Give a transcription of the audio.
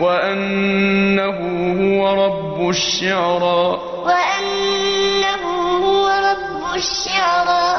وأنه هو رب الشعرى. وأنه هو رب الشعرى.